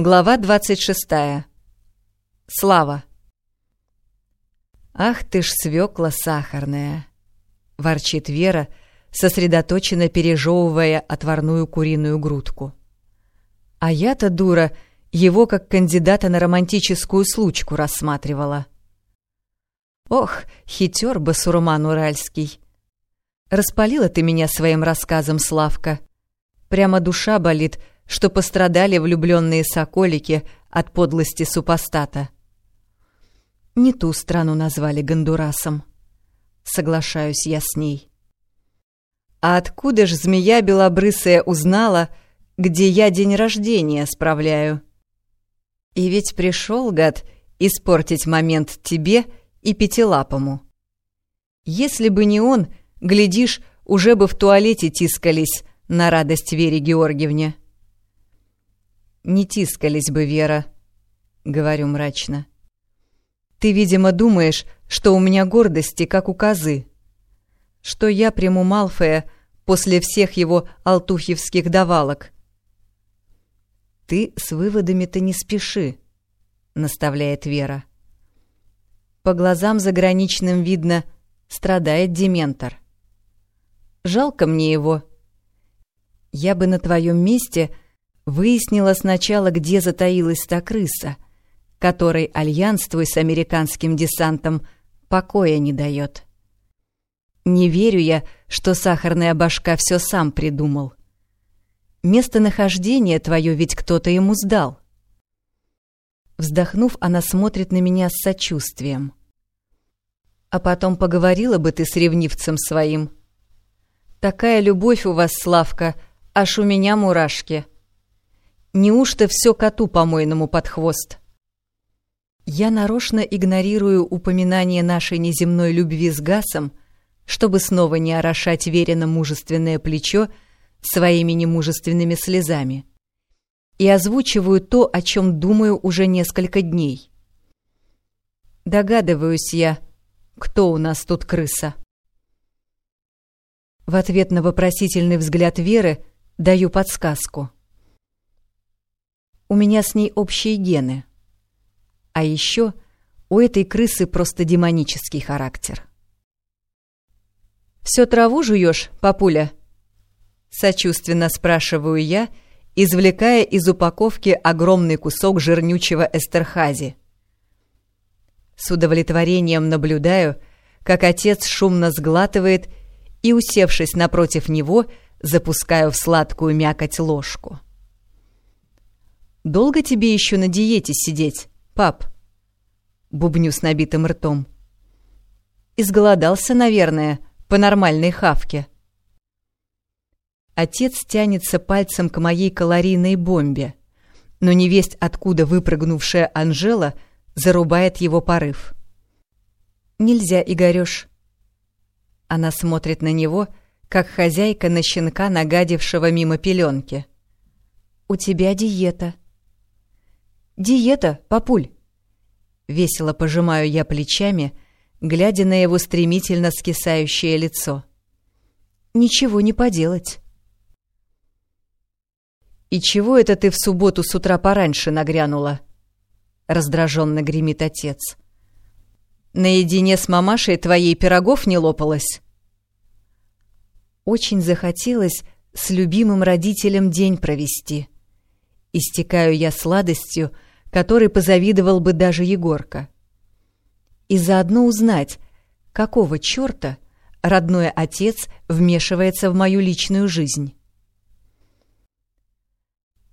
Глава 26. Слава. «Ах ты ж свекла сахарная!» — ворчит Вера, сосредоточенно пережевывая отварную куриную грудку. А я-то, дура, его как кандидата на романтическую случку рассматривала. Ох, хитер басурман уральский! Распалила ты меня своим рассказом, Славка. Прямо душа болит — что пострадали влюбленные соколики от подлости супостата. Не ту страну назвали Гондурасом. Соглашаюсь я с ней. А откуда ж змея белобрысая узнала, где я день рождения справляю? И ведь пришел, гад, испортить момент тебе и пятилапому. Если бы не он, глядишь, уже бы в туалете тискались на радость Вере Георгиевне не тискались бы, Вера», — говорю мрачно. «Ты, видимо, думаешь, что у меня гордости, как у козы. Что я приму Малфоя после всех его алтухевских давалок». «Ты с выводами-то не спеши», — наставляет Вера. По глазам заграничным видно, страдает Дементор. Жалко мне его. Я бы на твоем месте — Выяснила сначала, где затаилась та крыса, которой альянс твой с американским десантом покоя не дает. Не верю я, что сахарная башка все сам придумал. Местонахождение твое ведь кто-то ему сдал. Вздохнув, она смотрит на меня с сочувствием. А потом поговорила бы ты с ревнивцем своим. Такая любовь у вас, Славка, аж у меня мурашки — Неужто все коту помойному под хвост? Я нарочно игнорирую упоминание нашей неземной любви с Гасом, чтобы снова не орошать верено мужественное плечо своими немужественными слезами, и озвучиваю то, о чем думаю уже несколько дней. Догадываюсь я, кто у нас тут крыса. В ответ на вопросительный взгляд Веры даю подсказку — у меня с ней общие гены. А еще у этой крысы просто демонический характер. «Всё траву жуёшь, папуля?» Сочувственно спрашиваю я, извлекая из упаковки огромный кусок жирнючего эстерхази. С удовлетворением наблюдаю, как отец шумно сглатывает и, усевшись напротив него, запускаю в сладкую мякоть ложку. Долго тебе еще на диете сидеть, пап?» Бубню с набитым ртом. Изголодался, наверное, по нормальной хавке. Отец тянется пальцем к моей калорийной бомбе, но невесть, откуда выпрыгнувшая Анжела, зарубает его порыв. «Нельзя, Игорёш». Она смотрит на него, как хозяйка на щенка, нагадившего мимо пеленки. «У тебя диета». «Диета, папуль!» Весело пожимаю я плечами, глядя на его стремительно скисающее лицо. «Ничего не поделать». «И чего это ты в субботу с утра пораньше нагрянула?» Раздраженно гремит отец. «Наедине с мамашей твоей пирогов не лопалось?» Очень захотелось с любимым родителем день провести. Истекаю я сладостью, которой позавидовал бы даже Егорка. И заодно узнать, какого чёрта родной отец вмешивается в мою личную жизнь.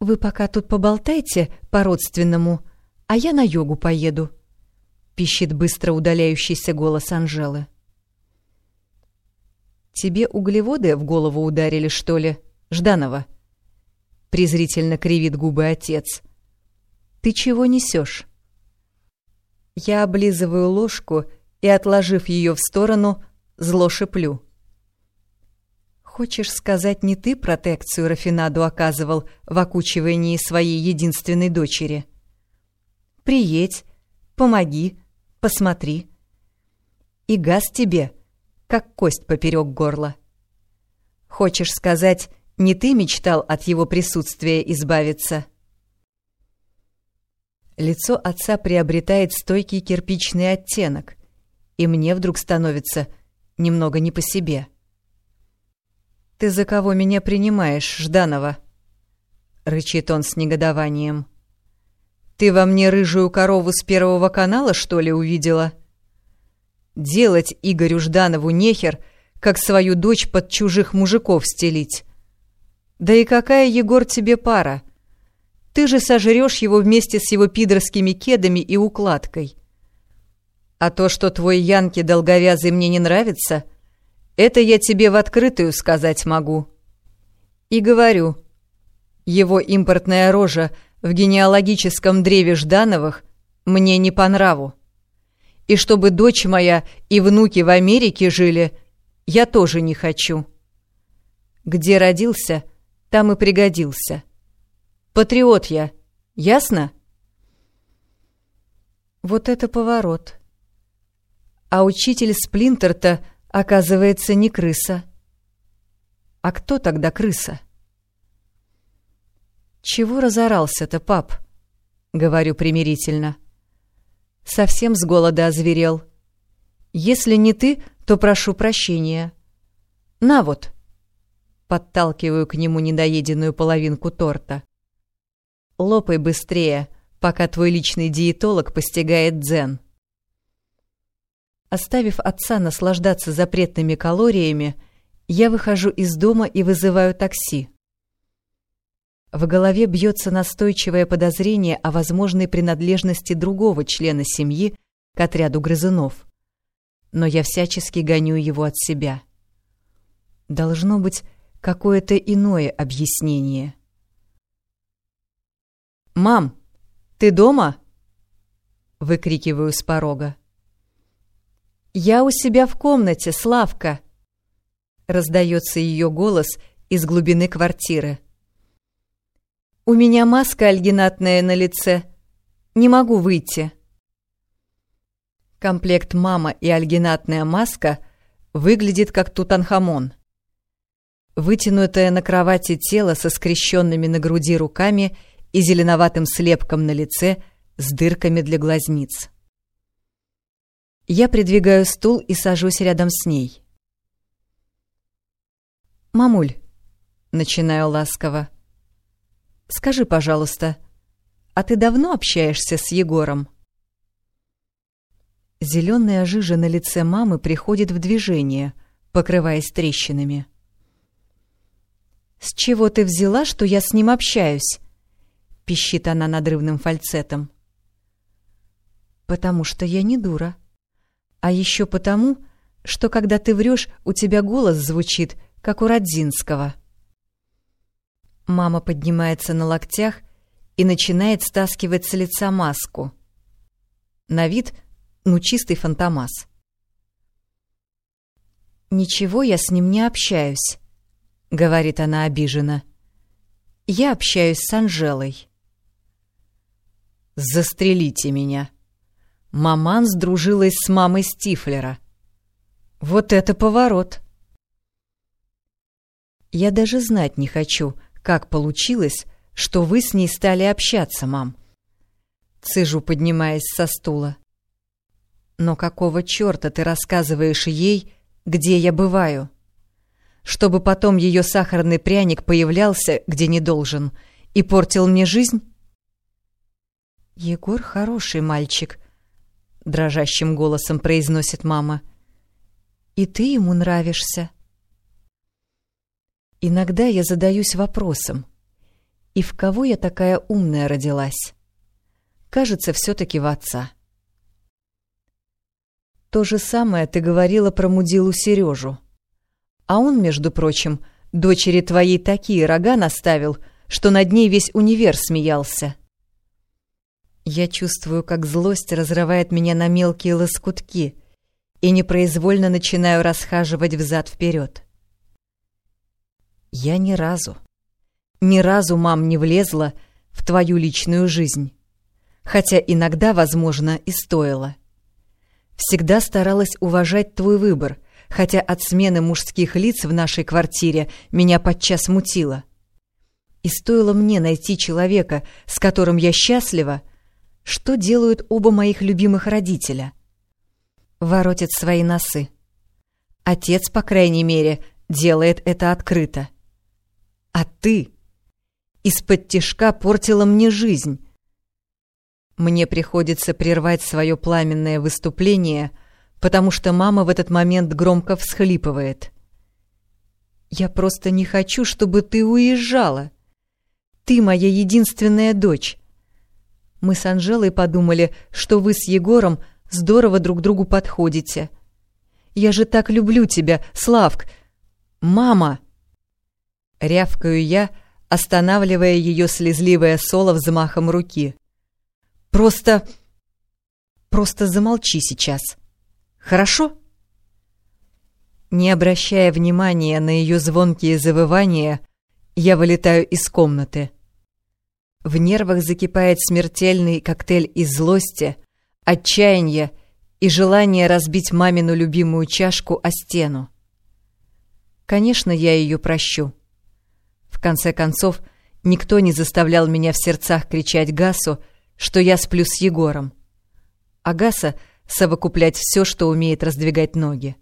«Вы пока тут поболтайте по-родственному, а я на йогу поеду», — пищит быстро удаляющийся голос Анжелы. «Тебе углеводы в голову ударили, что ли, Жданова?» — презрительно кривит губы отец — ты чего несешь? Я облизываю ложку и, отложив ее в сторону, зло шиплю. Хочешь сказать, не ты протекцию Рафинаду оказывал в окучивании своей единственной дочери? Приедь, помоги, посмотри. И газ тебе, как кость поперек горла. Хочешь сказать, не ты мечтал от его присутствия избавиться?» Лицо отца приобретает стойкий кирпичный оттенок, и мне вдруг становится немного не по себе. «Ты за кого меня принимаешь, Жданова?» — рычит он с негодованием. «Ты во мне рыжую корову с Первого канала, что ли, увидела?» «Делать Игорю Жданову нехер, как свою дочь под чужих мужиков стелить. Да и какая, Егор, тебе пара? Ты же сожрешь его вместе с его пидорскими кедами и укладкой. А то, что твой Янки долговязый мне не нравится, это я тебе в открытую сказать могу. И говорю, его импортная рожа в генеалогическом древе Ждановых мне не по нраву. И чтобы дочь моя и внуки в Америке жили, я тоже не хочу. Где родился, там и пригодился. Патриот я, ясно? Вот это поворот. А учитель Сплинтер-то, оказывается, не крыса. А кто тогда крыса? Чего разорался-то, пап? Говорю примирительно. Совсем с голода озверел. Если не ты, то прошу прощения. На вот. Подталкиваю к нему недоеденную половинку торта. Лопай быстрее, пока твой личный диетолог постигает дзен. Оставив отца наслаждаться запретными калориями, я выхожу из дома и вызываю такси. В голове бьется настойчивое подозрение о возможной принадлежности другого члена семьи к отряду грызунов. Но я всячески гоню его от себя. Должно быть какое-то иное объяснение. «Мам, ты дома?» — выкрикиваю с порога. «Я у себя в комнате, Славка!» — раздается ее голос из глубины квартиры. «У меня маска альгинатная на лице. Не могу выйти». Комплект «Мама» и альгинатная маска выглядит как Тутанхамон. Вытянутое на кровати тело со скрещенными на груди руками — и зеленоватым слепком на лице с дырками для глазниц. Я придвигаю стул и сажусь рядом с ней. «Мамуль», — начинаю ласково, — «скажи, пожалуйста, а ты давно общаешься с Егором?» Зеленая жижа на лице мамы приходит в движение, покрываясь трещинами. «С чего ты взяла, что я с ним общаюсь?» — пищит она надрывным фальцетом. «Потому что я не дура. А еще потому, что когда ты врешь, у тебя голос звучит, как у Родзинского». Мама поднимается на локтях и начинает стаскивать с лица маску. На вид, ну, чистый фантомас. «Ничего, я с ним не общаюсь», — говорит она обиженно. «Я общаюсь с Анжелой». «Застрелите меня!» Маман сдружилась с мамой Стифлера. «Вот это поворот!» «Я даже знать не хочу, как получилось, что вы с ней стали общаться, мам!» Цыжу, поднимаясь со стула. «Но какого черта ты рассказываешь ей, где я бываю?» чтобы потом ее сахарный пряник появлялся, где не должен, и портил мне жизнь? «Егор хороший мальчик», — дрожащим голосом произносит мама. «И ты ему нравишься». Иногда я задаюсь вопросом, и в кого я такая умная родилась? Кажется, все-таки в отца. То же самое ты говорила про мудилу Сережу. А он, между прочим, дочери твоей такие рога наставил, что над ней весь универ смеялся. Я чувствую, как злость разрывает меня на мелкие лоскутки и непроизвольно начинаю расхаживать взад-вперед. Я ни разу, ни разу, мам, не влезла в твою личную жизнь, хотя иногда, возможно, и стоило. Всегда старалась уважать твой выбор, хотя от смены мужских лиц в нашей квартире меня подчас мутило. И стоило мне найти человека, с которым я счастлива, что делают оба моих любимых родителя. Воротят свои носы. Отец, по крайней мере, делает это открыто. А ты из-под тишка портила мне жизнь. Мне приходится прервать свое пламенное выступление, потому что мама в этот момент громко всхлипывает. «Я просто не хочу, чтобы ты уезжала. Ты моя единственная дочь. Мы с Анжелой подумали, что вы с Егором здорово друг другу подходите. Я же так люблю тебя, Славк. Мама!» Рявкаю я, останавливая ее слезливое соло взмахом руки. «Просто... просто замолчи сейчас. Хорошо?» Не обращая внимания на ее звонкие завывания, я вылетаю из комнаты. В нервах закипает смертельный коктейль из злости, отчаяния и желания разбить мамину любимую чашку о стену. Конечно, я ее прощу. В конце концов, никто не заставлял меня в сердцах кричать Гасу, что я сплю с Егором. А Гаса — совокуплять все, что умеет раздвигать ноги.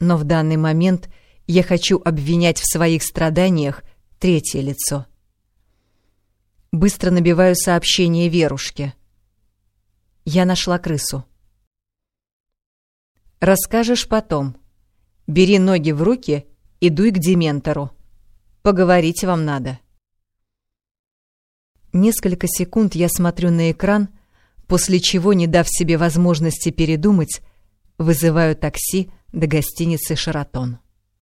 Но в данный момент я хочу обвинять в своих страданиях третье лицо. Быстро набиваю сообщение Верушке. Я нашла крысу. Расскажешь потом. Бери ноги в руки и дуй к Дементору. Поговорить вам надо. Несколько секунд я смотрю на экран, после чего, не дав себе возможности передумать, вызываю такси до гостиницы «Шаратон».